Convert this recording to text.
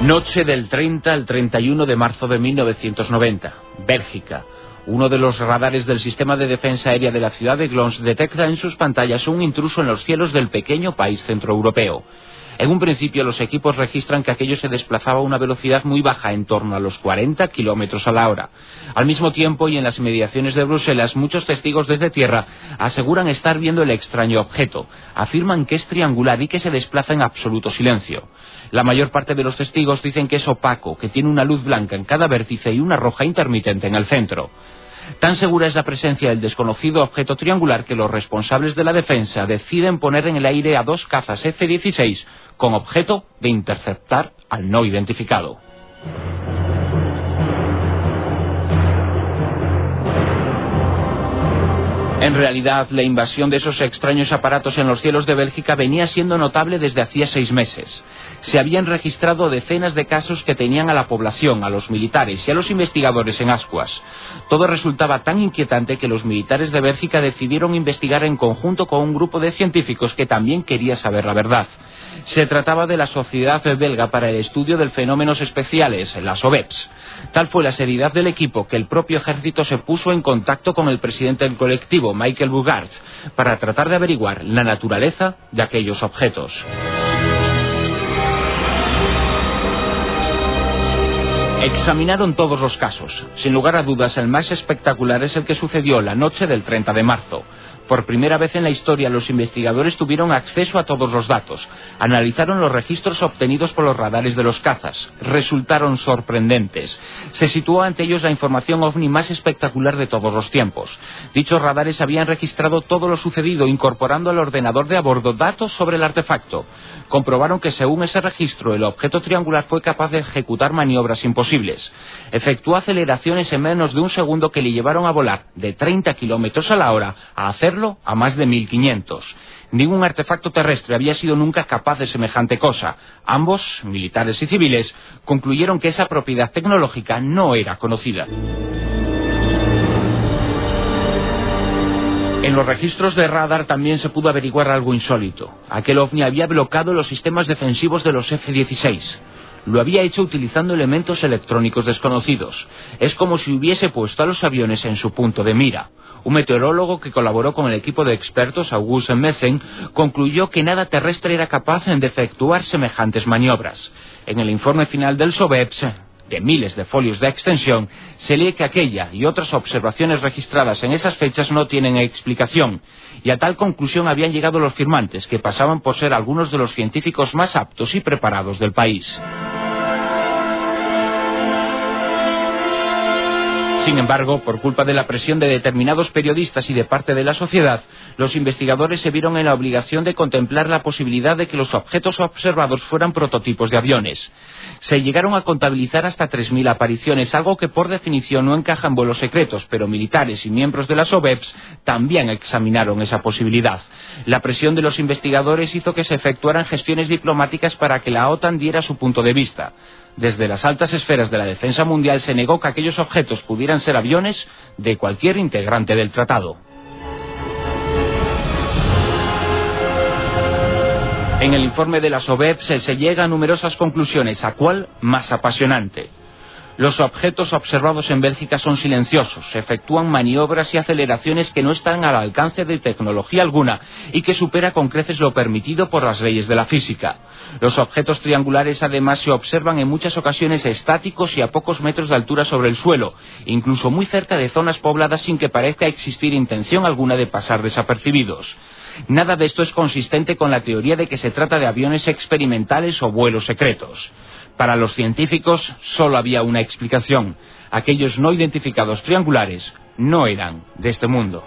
Noche del 30 al 31 de marzo de 1990, Bélgica. Uno de los radares del sistema de defensa aérea de la ciudad de Glons detecta en sus pantallas un intruso en los cielos del pequeño país centroeuropeo. En un principio los equipos registran que aquello se desplazaba a una velocidad muy baja, en torno a los 40 kilómetros a la hora. Al mismo tiempo y en las inmediaciones de Bruselas, muchos testigos desde tierra aseguran estar viendo el extraño objeto. Afirman que es triangular y que se desplaza en absoluto silencio. La mayor parte de los testigos dicen que es opaco, que tiene una luz blanca en cada vértice y una roja intermitente en el centro. Tan segura es la presencia del desconocido objeto triangular que los responsables de la defensa deciden poner en el aire a dos cazas F-16 con objeto de interceptar al no identificado. En realidad, la invasión de esos extraños aparatos en los cielos de Bélgica venía siendo notable desde hacía seis meses. Se habían registrado decenas de casos que tenían a la población, a los militares y a los investigadores en ascuas. Todo resultaba tan inquietante que los militares de Bélgica decidieron investigar en conjunto con un grupo de científicos que también quería saber la verdad. Se trataba de la Sociedad Belga para el Estudio de Fenómenos Especiales, la SOBEPS. Tal fue la seriedad del equipo que el propio ejército se puso en contacto con el presidente del colectivo, Michael Bugart, para tratar de averiguar la naturaleza de aquellos objetos. Examinaron todos los casos. Sin lugar a dudas, el más espectacular es el que sucedió la noche del 30 de marzo. Por primera vez en la historia, los investigadores tuvieron acceso a todos los datos. Analizaron los registros obtenidos por los radares de los cazas. Resultaron sorprendentes. Se situó ante ellos la información ovni más espectacular de todos los tiempos. Dichos radares habían registrado todo lo sucedido, incorporando al ordenador de a bordo datos sobre el artefacto. Comprobaron que según ese registro, el objeto triangular fue capaz de ejecutar maniobras imposibles. Efectuó aceleraciones en menos de un segundo que le llevaron a volar de 30 kilómetros a la hora a hacerlo a más de 1500. Ningún artefacto terrestre había sido nunca capaz de semejante cosa. Ambos, militares y civiles, concluyeron que esa propiedad tecnológica no era conocida. En los registros de radar también se pudo averiguar algo insólito. Aquel ovni había bloqueado los sistemas defensivos de los F-16 lo había hecho utilizando elementos electrónicos desconocidos. Es como si hubiese puesto a los aviones en su punto de mira. Un meteorólogo que colaboró con el equipo de expertos, August Messen, concluyó que nada terrestre era capaz de efectuar semejantes maniobras. En el informe final del SOBEPS, de miles de folios de extensión, se lee que aquella y otras observaciones registradas en esas fechas no tienen explicación, y a tal conclusión habían llegado los firmantes, que pasaban por ser algunos de los científicos más aptos y preparados del país. Sin embargo, por culpa de la presión de determinados periodistas y de parte de la sociedad, los investigadores se vieron en la obligación de contemplar la posibilidad de que los objetos observados fueran prototipos de aviones. Se llegaron a contabilizar hasta 3.000 apariciones, algo que por definición no encaja en vuelos secretos, pero militares y miembros de las OBEPS también examinaron esa posibilidad. La presión de los investigadores hizo que se efectuaran gestiones diplomáticas para que la OTAN diera su punto de vista. Desde las altas esferas de la defensa mundial se negó que aquellos objetos pudieran ser aviones de cualquier integrante del tratado. En el informe de la SOBEP se llega a numerosas conclusiones, ¿a cuál más apasionante? Los objetos observados en Bélgica son silenciosos, efectúan maniobras y aceleraciones que no están al alcance de tecnología alguna y que supera con creces lo permitido por las leyes de la física. Los objetos triangulares además se observan en muchas ocasiones estáticos y a pocos metros de altura sobre el suelo, incluso muy cerca de zonas pobladas sin que parezca existir intención alguna de pasar desapercibidos. Nada de esto es consistente con la teoría de que se trata de aviones experimentales o vuelos secretos. Para los científicos solo había una explicación. Aquellos no identificados triangulares no eran de este mundo.